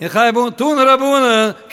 in khay tun rabun